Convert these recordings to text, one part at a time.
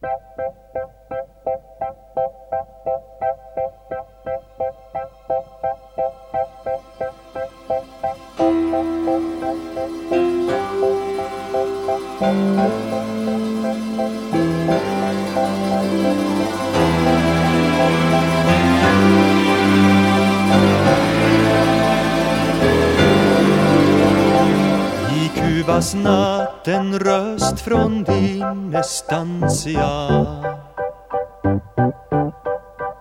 I Ljuvas natt en röst från din estancia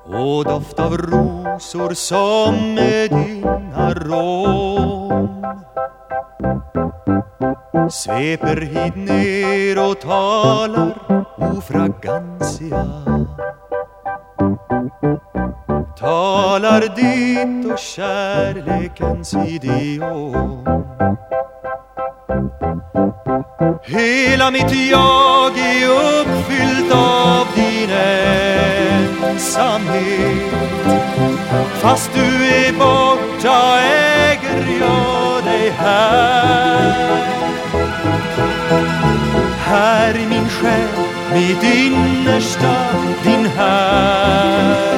och doft av rosor som med din arom sveper hit ner och talar o fragancia talar ditt och kärlekens idiom. Hela mitt jag är uppfyllt av din ensamhet. Fast du är borta äger jag dig här. Här i min själ, mitt innersta, din härlighet.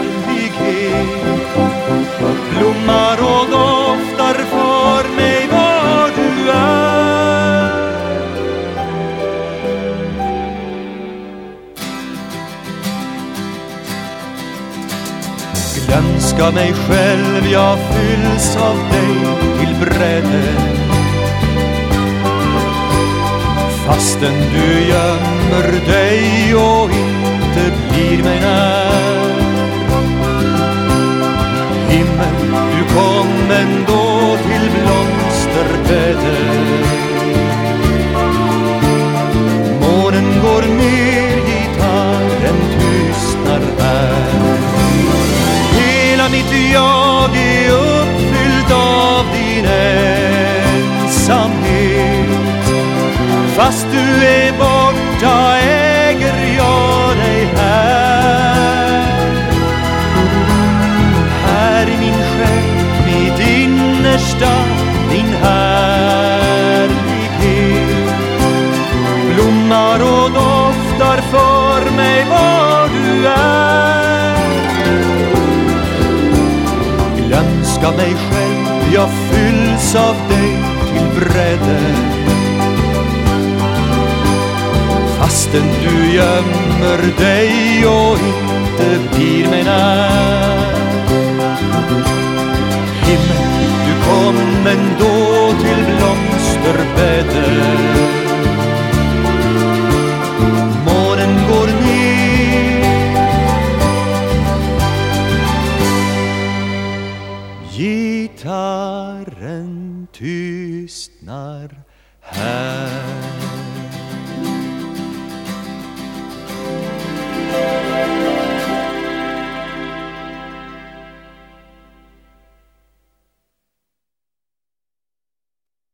Blommar Svenska mig själv, jag fylls av dig till bredden Fastän du gömmer dig och inte blir mig när. Blommar och doftar för mig var du är. Glömska mig själv, jag fylls av dig till bredden. Fastän du gömmer dig och inte blir mig när. Himmel, du kom ändå. Gitarren tystnar här.